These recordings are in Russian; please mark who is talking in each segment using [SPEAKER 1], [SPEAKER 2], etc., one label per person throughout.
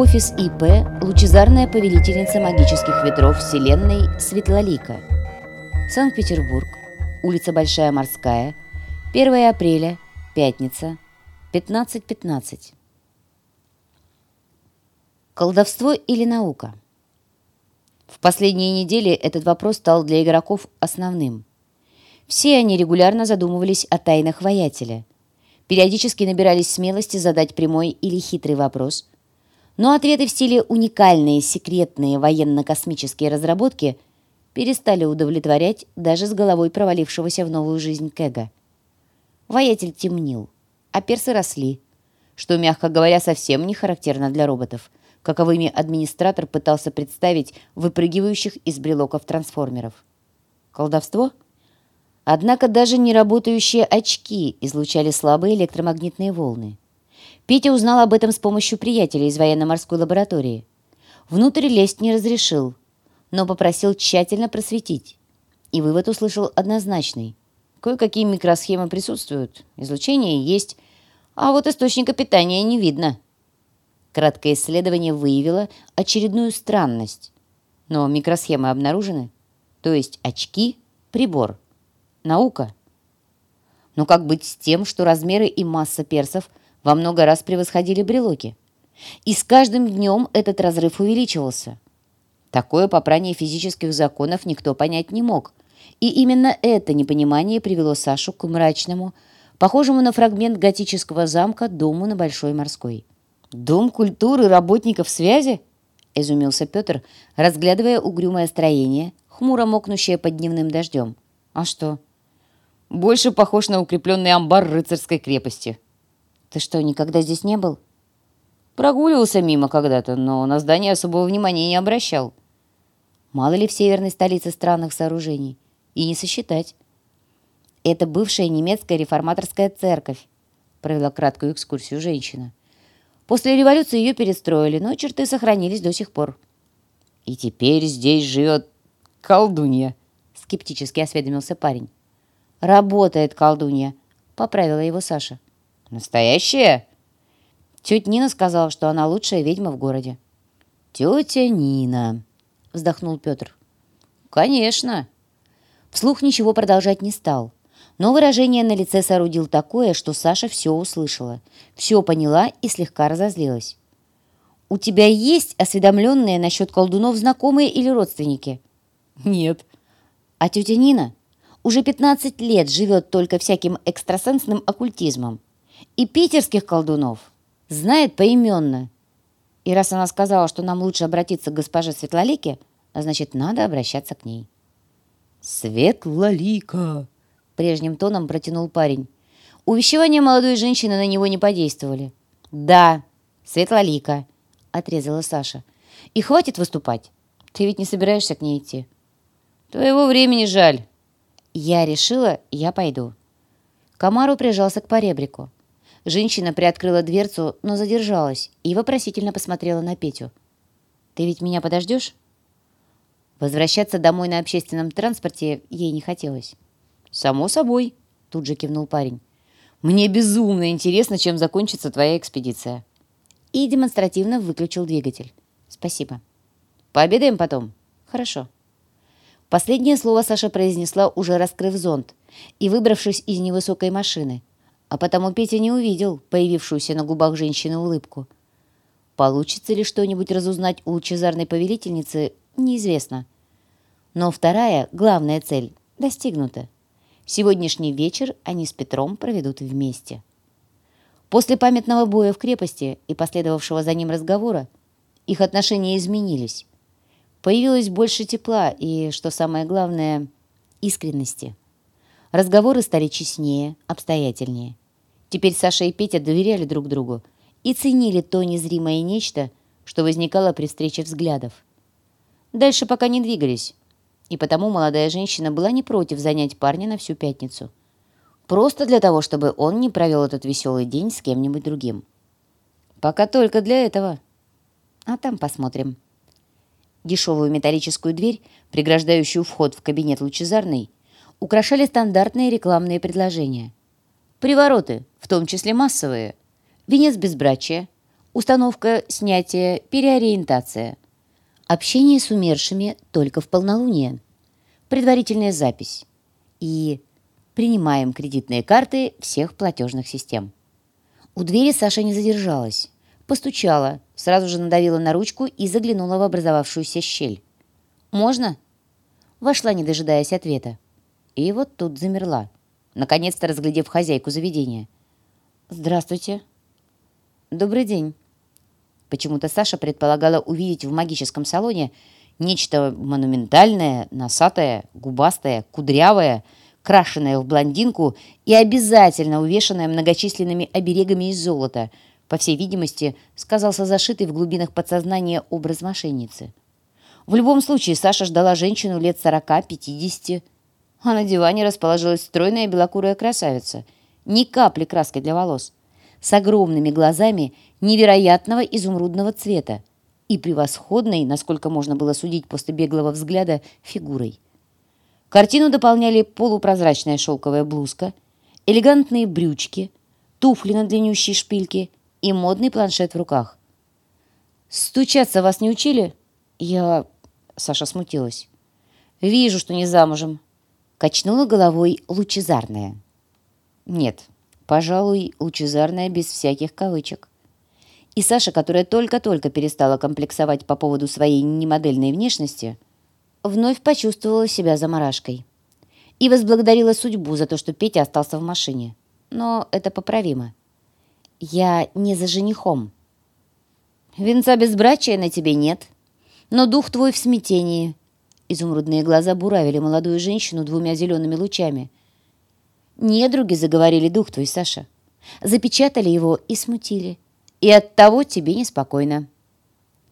[SPEAKER 1] Офис ИП «Лучезарная повелительница магических ветров Вселенной Светлолика». Санкт-Петербург. Улица Большая Морская. 1 апреля. Пятница. 15.15. .15. Колдовство или наука? В последние недели этот вопрос стал для игроков основным. Все они регулярно задумывались о тайнах воятеля. Периодически набирались смелости задать прямой или хитрый вопрос – но ответы в стиле «уникальные секретные военно-космические разработки» перестали удовлетворять даже с головой провалившегося в новую жизнь Кэга. Воятель темнил, а персы росли, что, мягко говоря, совсем не характерно для роботов, каковыми администратор пытался представить выпрыгивающих из брелоков трансформеров. Колдовство? Однако даже неработающие очки излучали слабые электромагнитные волны. Петя узнал об этом с помощью приятеля из военно-морской лаборатории. Внутрь лезть не разрешил, но попросил тщательно просветить. И вывод услышал однозначный. Кое-какие микросхемы присутствуют, излучение есть, а вот источника питания не видно. Краткое исследование выявило очередную странность. Но микросхемы обнаружены, то есть очки – прибор. Наука. Но как быть с тем, что размеры и масса персов – во много раз превосходили брелоки. И с каждым днем этот разрыв увеличивался. Такое попрание физических законов никто понять не мог. И именно это непонимание привело Сашу к мрачному, похожему на фрагмент готического замка, дому на Большой Морской. «Дом культуры работников связи?» – изумился Петр, разглядывая угрюмое строение, хмуро мокнущее под дневным дождем. «А что?» «Больше похож на укрепленный амбар рыцарской крепости», ты что, никогда здесь не был? Прогуливался мимо когда-то, но на здание особого внимания не обращал. Мало ли в северной столице странных сооружений. И не сосчитать. Это бывшая немецкая реформаторская церковь, провела краткую экскурсию женщина. После революции ее перестроили, но черты сохранились до сих пор. «И теперь здесь живет колдунья», — скептически осведомился парень. «Работает колдунья», — поправила его Саша. Настоящая? Тетя Нина сказала, что она лучшая ведьма в городе. Тетя Нина, вздохнул Петр. Конечно. Вслух ничего продолжать не стал. Но выражение на лице соорудил такое, что Саша все услышала, все поняла и слегка разозлилась. «У тебя есть осведомленные насчет колдунов знакомые или родственники?» «Нет». «А тетя Нина уже 15 лет живет только всяким экстрасенсным оккультизмом и питерских колдунов знает поименно. И раз она сказала, что нам лучше обратиться к госпоже Светлолике, значит, надо обращаться к ней. «Светлолика!» — прежним тоном протянул парень. Увещевания молодой женщины на него не подействовали. «Да, Светлолика!» — отрезала Саша. «И хватит выступать. Ты ведь не собираешься к ней идти?» «Твоего времени жаль». «Я решила, я пойду». Комару прижался к поребрику. Женщина приоткрыла дверцу, но задержалась и вопросительно посмотрела на Петю. «Ты ведь меня подождешь?» Возвращаться домой на общественном транспорте ей не хотелось. «Само собой», — тут же кивнул парень. «Мне безумно интересно, чем закончится твоя экспедиция». И демонстративно выключил двигатель. «Спасибо». «Пообедаем потом?» «Хорошо». Последнее слово Саша произнесла, уже раскрыв зонт и выбравшись из невысокой машины, а потому Петя не увидел появившуюся на губах женщины улыбку. Получится ли что-нибудь разузнать у лучезарной повелительницы, неизвестно. Но вторая, главная цель, достигнута. Сегодняшний вечер они с Петром проведут вместе. После памятного боя в крепости и последовавшего за ним разговора их отношения изменились. Появилось больше тепла и, что самое главное, искренности. Разговоры стали честнее, обстоятельнее. Теперь Саша и Петя доверяли друг другу и ценили то незримое нечто, что возникало при встрече взглядов. Дальше пока не двигались, и потому молодая женщина была не против занять парня на всю пятницу. Просто для того, чтобы он не провел этот веселый день с кем-нибудь другим. Пока только для этого. А там посмотрим. Дешевую металлическую дверь, преграждающую вход в кабинет лучезарной, украшали стандартные рекламные предложения. Привороты, в том числе массовые, венец безбрачия, Установка, снятие, переориентация. Общение с умершими только в полнолуние. Предварительная запись. И принимаем кредитные карты всех платежных систем. У двери Саша не задержалась. Постучала, сразу же надавила на ручку и заглянула в образовавшуюся щель. «Можно?» Вошла, не дожидаясь ответа. И вот тут замерла, наконец-то разглядев хозяйку заведения. «Здравствуйте». «Добрый день». Почему-то Саша предполагала увидеть в магическом салоне нечто монументальное, носатое, губастое, кудрявое, крашенное в блондинку и обязательно увешанное многочисленными оберегами из золота, по всей видимости, сказался зашитый в глубинах подсознания образ мошенницы. В любом случае, Саша ждала женщину лет 40-50, а на диване расположилась стройная белокурая красавица, ни капли краски для волос, с огромными глазами невероятного изумрудного цвета и превосходной, насколько можно было судить после беглого взгляда, фигурой. Картину дополняли полупрозрачная шелковая блузка, элегантные брючки, туфли на длиннющей шпильке и модный планшет в руках. «Стучаться вас не учили?» «Я...» — Саша смутилась. «Вижу, что не замужем». Качнула головой лучезарная. «Нет, пожалуй, лучезарная без всяких кавычек». И Саша, которая только-только перестала комплексовать по поводу своей немодельной внешности, вновь почувствовала себя заморашкой. И возблагодарила судьбу за то, что Петя остался в машине. Но это поправимо. Я не за женихом. Венца безбрачия на тебе нет, но дух твой в смятении. Изумрудные глаза буравили молодую женщину двумя зелеными лучами. Недруги заговорили дух твой, Саша. Запечатали его и смутили. И от того тебе неспокойно.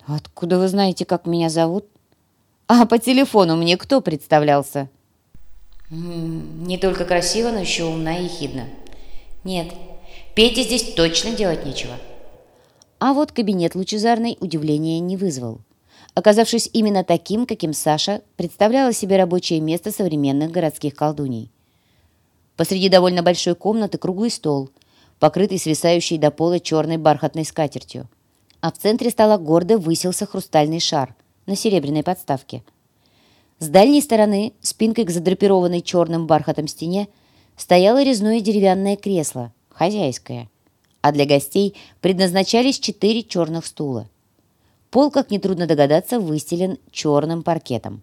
[SPEAKER 1] Откуда вы знаете, как меня зовут? А по телефону мне кто представлялся? Не только красиво, но еще умна и ехидна. Нет, Пете здесь точно делать нечего. А вот кабинет лучезарной удивления не вызвал. Оказавшись именно таким, каким Саша представляла себе рабочее место современных городских колдуней. Посреди довольно большой комнаты круглый стол, покрытый свисающей до пола черной бархатной скатертью. А в центре стола гордо высился хрустальный шар – на серебряной подставке. С дальней стороны, спинкой к задрапированной черным бархатом стене, стояло резное деревянное кресло, хозяйское, а для гостей предназначались четыре черных стула. Пол, как нетрудно догадаться, выстелен черным паркетом.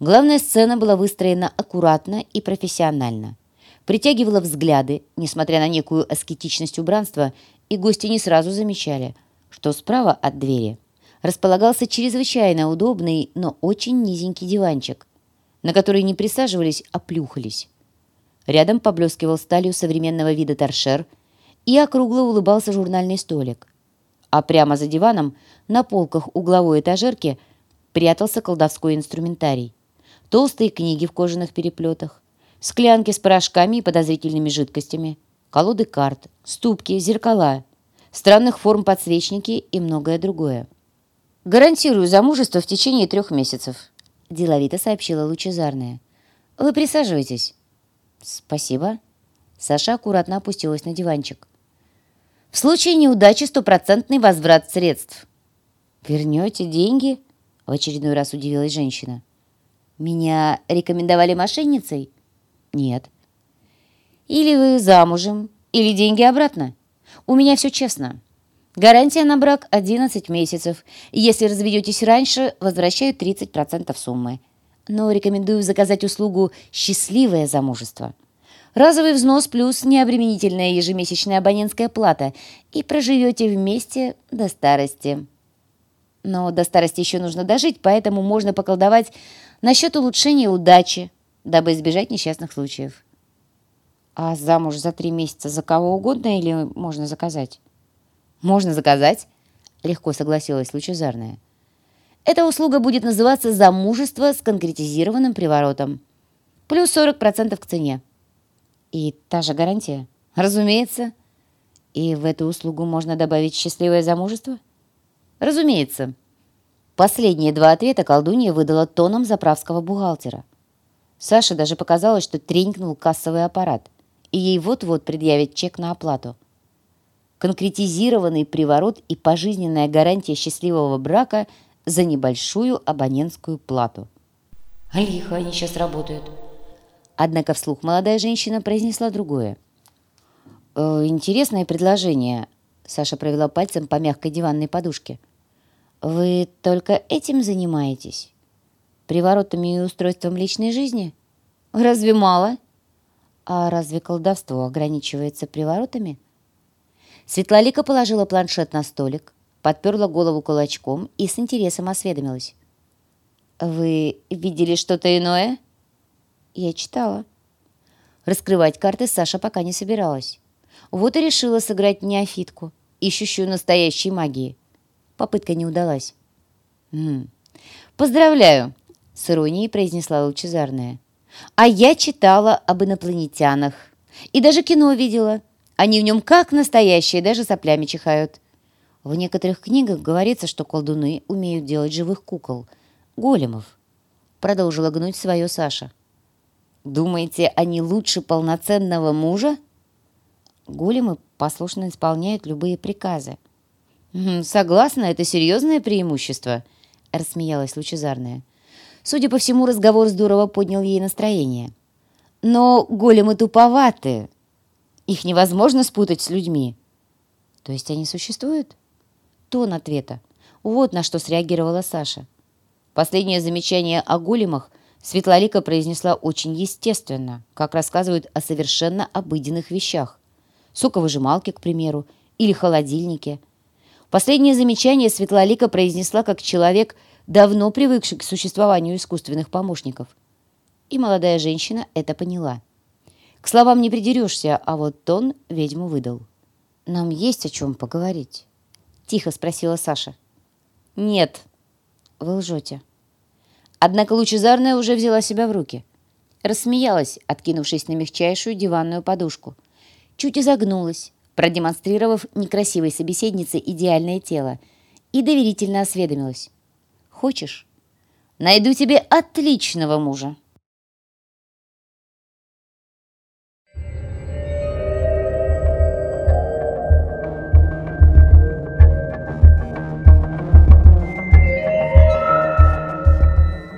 [SPEAKER 1] Главная сцена была выстроена аккуратно и профессионально. Притягивала взгляды, несмотря на некую аскетичность убранства, и гости не сразу замечали, что справа от двери – располагался чрезвычайно удобный, но очень низенький диванчик, на который не присаживались, а плюхались. Рядом поблескивал сталью современного вида торшер и округло улыбался журнальный столик. А прямо за диваном, на полках угловой этажерки, прятался колдовской инструментарий. Толстые книги в кожаных переплетах, склянки с порошками и подозрительными жидкостями, колоды карт, ступки, зеркала, странных форм подсвечники и многое другое. «Гарантирую замужество в течение трех месяцев», – деловито сообщила Лучезарная. «Вы присаживайтесь». «Спасибо». Саша аккуратно опустилась на диванчик. «В случае неудачи стопроцентный возврат средств». «Вернете деньги?» – в очередной раз удивилась женщина. «Меня рекомендовали мошенницей?» «Нет». «Или вы замужем, или деньги обратно. У меня все честно». Гарантия на брак 11 месяцев. Если разведетесь раньше, возвращаю 30% суммы. Но рекомендую заказать услугу «Счастливое замужество». Разовый взнос плюс необременительная ежемесячная абонентская плата. И проживете вместе до старости. Но до старости еще нужно дожить, поэтому можно поколдовать насчет улучшения удачи, дабы избежать несчастных случаев. А замуж за три месяца за кого угодно или можно заказать? «Можно заказать?» — легко согласилась Лучезарная. «Эта услуга будет называться «Замужество с конкретизированным приворотом». Плюс 40% к цене». «И та же гарантия?» «Разумеется». «И в эту услугу можно добавить счастливое замужество?» «Разумеется». Последние два ответа колдунья выдала тоном заправского бухгалтера. Саше даже показалось, что тренькнул кассовый аппарат, и ей вот-вот предъявят чек на оплату. конкретизированный приворот и пожизненная гарантия счастливого брака за небольшую абонентскую плату.
[SPEAKER 2] Лихо они сейчас работают.
[SPEAKER 1] Однако вслух молодая женщина произнесла другое. «Э, «Интересное предложение», — Саша провела пальцем по мягкой диванной подушке. «Вы только этим занимаетесь? Приворотами и устройством личной жизни? Разве мало? А разве колдовство ограничивается приворотами?» Светлолика положила планшет на столик, подперла голову кулачком и с интересом осведомилась. «Вы видели что-то иное?» «Я читала». Раскрывать карты Саша пока не собиралась. Вот и решила сыграть неофитку, ищущую настоящей магии. Попытка не удалась. «М -м, «Поздравляю!» — с иронией произнесла лучезарная. «А я читала об инопланетянах. И даже кино видела. Они в нем как настоящие, даже соплями чихают. В некоторых книгах говорится, что колдуны умеют делать живых кукол, големов. Продолжила гнуть свое Саша. Думаете, они лучше полноценного мужа? Големы послушно исполняют любые приказы. «Согласна, это серьезное преимущество», — рассмеялась Лучезарная. Судя по всему, разговор здорово поднял ей настроение. «Но големы туповаты, их невозможно спутать с людьми. То есть они существуют? Тон ответа. Вот на что среагировала Саша. Последнее замечание о големах Светлолика произнесла очень естественно, как рассказывают о совершенно обыденных вещах. Соковыжималке, к примеру, или холодильнике. Последнее замечание Светлолика произнесла как человек, давно привыкший к существованию искусственных помощников. И молодая женщина это поняла. К словам не придерешься, а вот тон ведьму выдал. «Нам есть о чем поговорить?» — тихо спросила Саша. «Нет, вы лжете». Однако лучезарная уже взяла себя в руки. Рассмеялась, откинувшись на мягчайшую диванную подушку. Чуть изогнулась, продемонстрировав некрасивой собеседнице идеальное тело, и доверительно осведомилась. «Хочешь? Найду тебе отличного мужа!»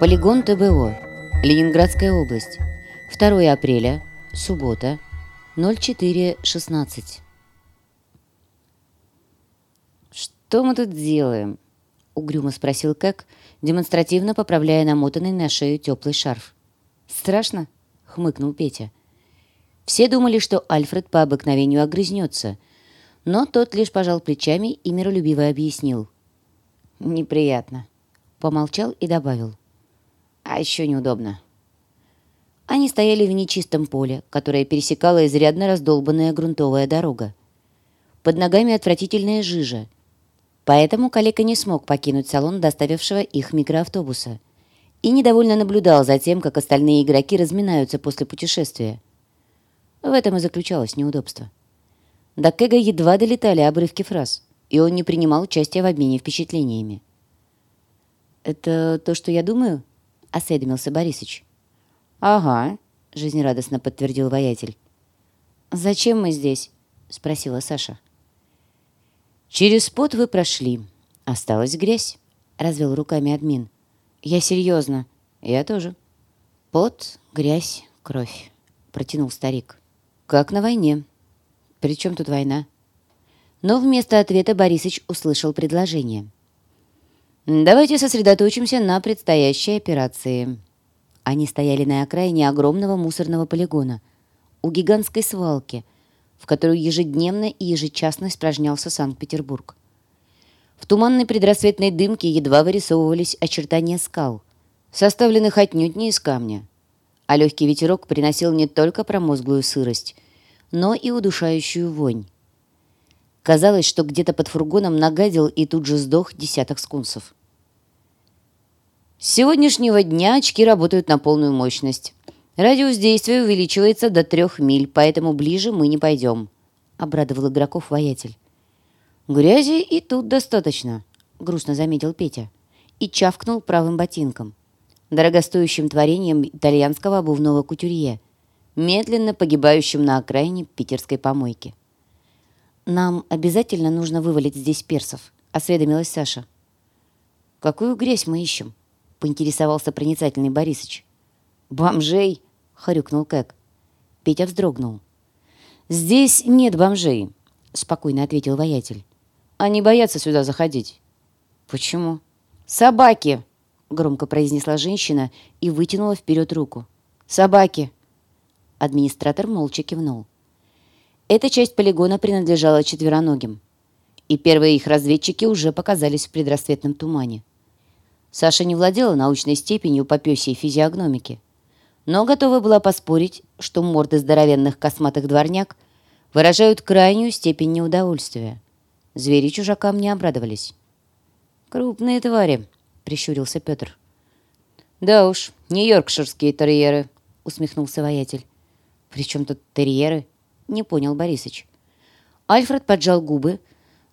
[SPEAKER 1] Полигон ТБО. Ленинградская область. 2 апреля. Суббота. 04.16. «Что мы тут делаем?» — угрюмо спросил Кэк, демонстративно поправляя намотанный на шею теплый шарф. «Страшно?» — хмыкнул Петя. Все думали, что Альфред по обыкновению огрызнется, но тот лишь пожал плечами и миролюбиво объяснил. «Неприятно», — помолчал и добавил. А еще неудобно. Они стояли в нечистом поле, которое пересекала изрядно раздолбанная грунтовая дорога. Под ногами отвратительная жижа. Поэтому коллега не смог покинуть салон доставившего их микроавтобуса и недовольно наблюдал за тем, как остальные игроки разминаются после путешествия. В этом и заключалось неудобство. До Кэга едва долетали обрывки фраз, и он не принимал участия в обмене впечатлениями. «Это то, что я думаю?» — осведомился Борисыч. «Ага», — жизнерадостно подтвердил воятель. «Зачем мы здесь?» — спросила Саша. «Через пот вы прошли. Осталась грязь», — развел руками админ. «Я серьезно. Я тоже». «Пот, грязь, кровь», — протянул старик. «Как на войне». «При чем тут война?» Но вместо ответа Борисыч услышал предложение. Давайте сосредоточимся на предстоящей операции. Они стояли на окраине огромного мусорного полигона, у гигантской свалки, в которую ежедневно и ежечасно испражнялся Санкт-Петербург. В туманной предрассветной дымке едва вырисовывались очертания скал, составленных отнюдь не из камня. А легкий ветерок приносил не только промозглую сырость, но и удушающую вонь. Казалось, что где-то под фургоном нагадил и тут же сдох десяток скунсов. С сегодняшнего дня очки работают на полную мощность. Радиус действия увеличивается до трех миль, поэтому ближе мы не пойдем», — обрадовал игроков воятель. «Грязи и тут достаточно», — грустно заметил Петя и чавкнул правым ботинком, дорогостоящим творением итальянского обувного кутюрье, медленно погибающим на окраине питерской помойки. «Нам обязательно нужно вывалить здесь персов», — осведомилась Саша. «Какую грязь мы ищем?» — поинтересовался проницательный Борисыч. «Бомжей!» — хрюкнул Кэк. Петя вздрогнул. «Здесь нет бомжей», — спокойно ответил воятель. «Они боятся сюда заходить». «Почему?» «Собаки!» — громко произнесла женщина и вытянула вперед руку. «Собаки!» Администратор молча кивнул. Эта часть полигона принадлежала четвероногим, и первые их разведчики уже показались в предрассветном тумане. Саша не владела научной степенью по пёсей физиогномики, но готова была поспорить, что морды здоровенных косматых дворняк выражают крайнюю степень неудовольствия. Звери чужакам не обрадовались. «Крупные твари», — прищурился Петр. «Да уж, не йоркширские терьеры», — усмехнулся воятель. «При чем тут терьеры?» — не понял Борисыч. Альфред поджал губы,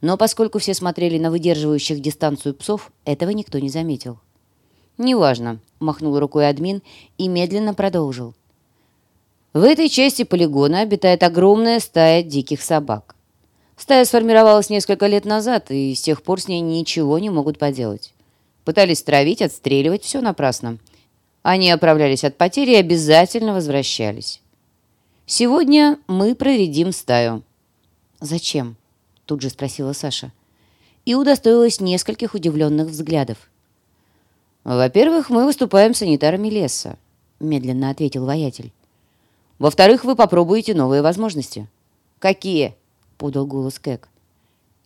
[SPEAKER 1] но поскольку все смотрели на выдерживающих дистанцию псов, этого никто не заметил. «Неважно», — махнул рукой админ и медленно продолжил. «В этой части полигона обитает огромная стая диких собак. Стая сформировалась несколько лет назад, и с тех пор с ней ничего не могут поделать. Пытались травить, отстреливать, все напрасно. Они оправлялись от потери и обязательно возвращались. Сегодня мы проредим стаю». «Зачем?» — тут же спросила Саша. И удостоилась нескольких удивленных взглядов. «Во-первых, мы выступаем санитарами леса», — медленно ответил воятель. «Во-вторых, вы попробуете новые возможности». «Какие?» — подал голос Кэк.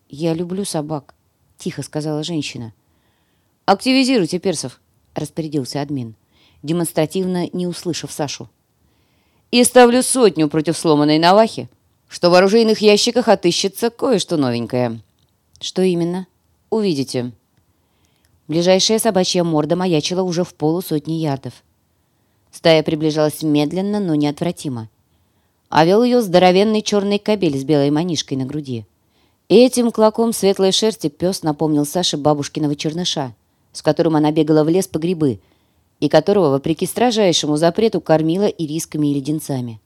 [SPEAKER 1] «Я люблю собак», — тихо сказала женщина. «Активизируйте персов», — распорядился админ, демонстративно не услышав Сашу. «И ставлю сотню против сломанной навахи, что в оружейных ящиках отыщется кое-что новенькое». «Что именно?» «Увидите». Ближайшая собачья морда маячила уже в полусотни ярдов. Стая приближалась медленно, но неотвратимо. А ее здоровенный черный кобель с белой манишкой на груди. И этим клоком светлой шерсти пес напомнил Саше бабушкиного черныша, с которым она бегала в лес по грибы, и которого, вопреки строжайшему запрету, кормила и рисками, и леденцами.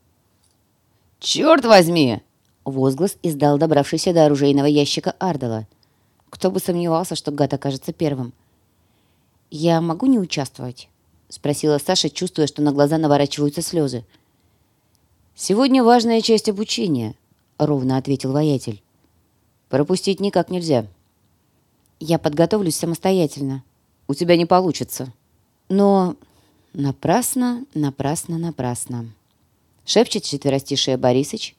[SPEAKER 2] «Черт возьми!»
[SPEAKER 1] — возглас издал добравшийся до оружейного ящика Ардала. Кто бы сомневался, что гад окажется первым — «Я могу не участвовать?» — спросила Саша, чувствуя, что на глаза наворачиваются слезы.
[SPEAKER 2] «Сегодня важная часть обучения», — ровно ответил воятель. «Пропустить никак нельзя».
[SPEAKER 1] «Я подготовлюсь самостоятельно».
[SPEAKER 2] «У тебя не получится».
[SPEAKER 1] «Но напрасно, напрасно, напрасно». Шепчет четверостишее Борисыч.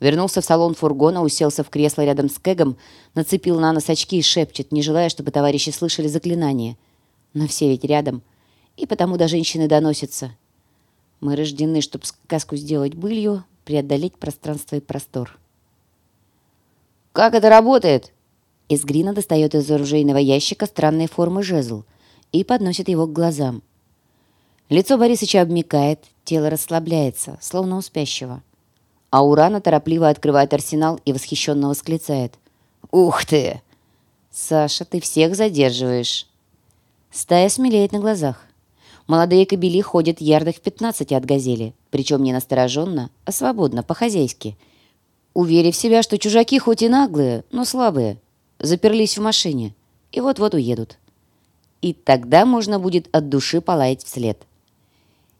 [SPEAKER 1] Вернулся в салон фургона, уселся в кресло рядом с Кэгом, нацепил на нос очки и шепчет, не желая, чтобы товарищи слышали заклинание — но все ведь рядом, и потому до женщины доносится. Мы рождены, чтобы сказку сделать былью, преодолеть пространство и простор.
[SPEAKER 2] «Как это работает?»
[SPEAKER 1] Из достает из оружейного ящика странной формы жезл и подносит его к глазам. Лицо Борисыча обмикает, тело расслабляется, словно у спящего. А Урана торопливо открывает арсенал и восхищенно восклицает.
[SPEAKER 2] «Ух ты!»
[SPEAKER 1] «Саша, ты всех задерживаешь!» Стая смелеет на глазах. Молодые кобели ходят ярдах в 15 от газели, причем не настороженно, а свободно, по-хозяйски. Уверив себя, что чужаки хоть и наглые, но слабые, заперлись в машине и вот-вот уедут. И тогда можно будет от души полаять вслед.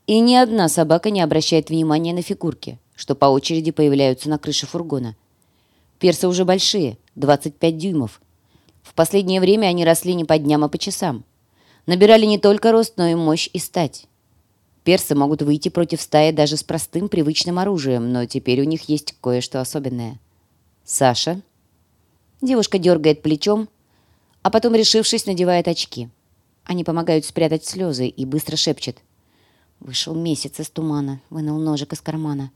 [SPEAKER 1] И ни одна собака не обращает внимания на фигурки, что по очереди появляются на крыше фургона. Персы уже большие, 25 дюймов. В последнее время они росли не по дням, а по часам набирали не только рост, но и мощь и стать. Персы могут выйти против стаи даже с простым привычным оружием, но теперь у них есть кое-что особенное. «Саша?» Девушка дергает плечом, а потом, решившись, надевает очки. Они помогают спрятать слезы и быстро шепчет. Вышел месяц из тумана, вынул ножик из кармана.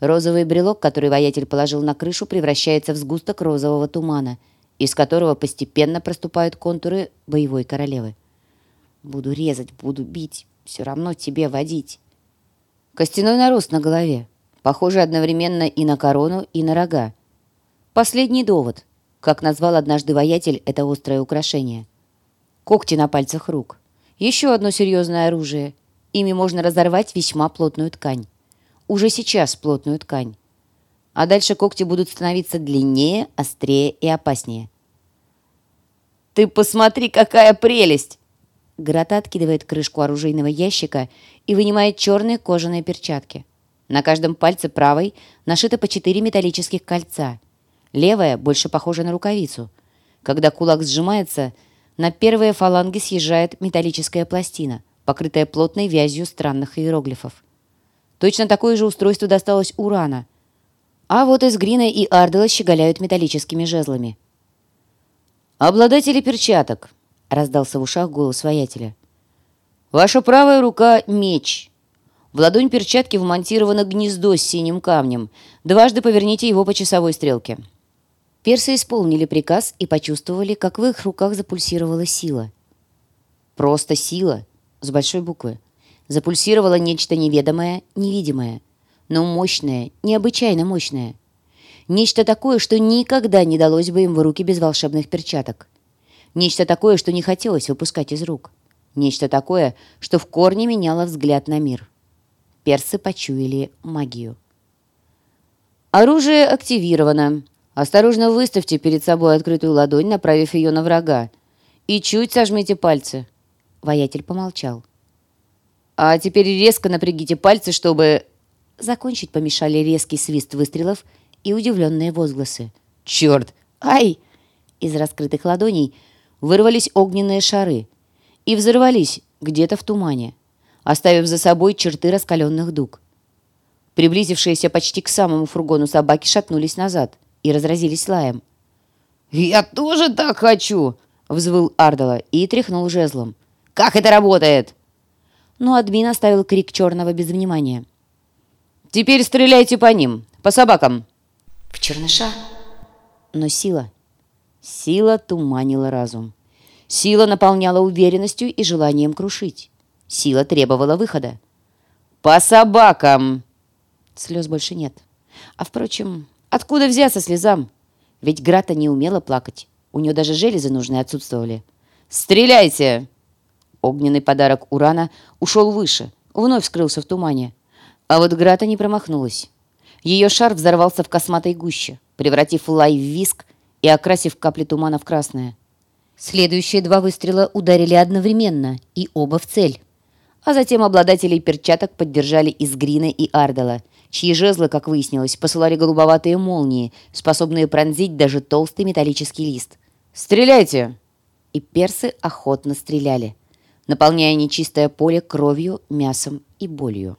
[SPEAKER 1] Розовый брелок, который воятель положил на крышу, превращается в сгусток розового тумана, из которого постепенно проступают контуры боевой королевы. Буду резать, буду бить, все равно тебе водить. Костяной нарост на голове, похожий одновременно и на корону, и на рога. Последний довод, как назвал однажды воятель это острое украшение. Когти на пальцах рук. Еще одно серьезное оружие. Ими можно разорвать весьма плотную ткань. Уже сейчас плотную ткань. а дальше когти будут становиться длиннее, острее и опаснее.
[SPEAKER 2] «Ты посмотри, какая прелесть!»
[SPEAKER 1] Грата откидывает крышку оружейного ящика и вынимает черные кожаные перчатки. На каждом пальце правой нашито по четыре металлических кольца. Левая больше похожа на рукавицу. Когда кулак сжимается, на первые фаланги съезжает металлическая пластина, покрытая плотной вязью странных иероглифов. Точно такое же устройство досталось Урана. А вот из Грина и Ардела щеголяют металлическими жезлами.
[SPEAKER 2] «Обладатели перчаток», — раздался в ушах голос воятеля. «Ваша правая рука — меч. В ладонь перчатки вмонтировано гнездо с синим камнем. Дважды поверните его по часовой стрелке».
[SPEAKER 1] Персы исполнили приказ и почувствовали, как в их руках запульсировала сила. Просто сила, с большой буквы. Запульсировало нечто неведомое, невидимое, но мощное, необычайно мощное. Нечто такое, что никогда не далось бы им в руки без волшебных перчаток. Нечто такое, что не хотелось выпускать из рук. Нечто такое, что в корне меняло взгляд на мир. Персы почуяли магию.
[SPEAKER 2] «Оружие активировано», Осторожно выставьте перед собой открытую ладонь, направив ее на врага. И чуть сожмите пальцы.
[SPEAKER 1] Воятель помолчал.
[SPEAKER 2] А теперь резко напрягите пальцы, чтобы...
[SPEAKER 1] Закончить помешали резкий свист выстрелов и удивленные возгласы.
[SPEAKER 2] «Черт!
[SPEAKER 1] Ай!» Из раскрытых ладоней вырвались огненные шары и взорвались где-то в тумане, оставив за собой черты раскаленных дуг. Приблизившиеся почти к самому фургону собаки шатнулись назад и разразились лаем.
[SPEAKER 2] «Я тоже так хочу!» — взвыл Ардала и тряхнул жезлом. «Как это работает?»
[SPEAKER 1] Но админ оставил крик черного без внимания.
[SPEAKER 2] «Теперь стреляйте по ним, по собакам!»
[SPEAKER 1] «В черныша!» Но сила... Сила туманила разум. Сила наполняла уверенностью и желанием крушить. Сила требовала выхода.
[SPEAKER 2] «По собакам!»
[SPEAKER 1] Слез больше нет. А, впрочем, Откуда взяться слезам? Ведь Грата не умела плакать. У нее даже железы нужные отсутствовали.
[SPEAKER 2] «Стреляйте!»
[SPEAKER 1] Огненный подарок Урана ушел выше, вновь скрылся в тумане. А вот Грата не промахнулась. Ее шар взорвался в косматой гуще, превратив лай в виск и окрасив капли тумана в красное. Следующие два выстрела ударили одновременно, и оба в цель. А затем обладателей перчаток поддержали из Грина и Ардала – чьи жезлы, как выяснилось, посылали голубоватые молнии, способные пронзить даже толстый металлический лист.
[SPEAKER 2] «Стреляйте!»
[SPEAKER 1] И персы охотно стреляли, наполняя нечистое поле кровью, мясом и болью.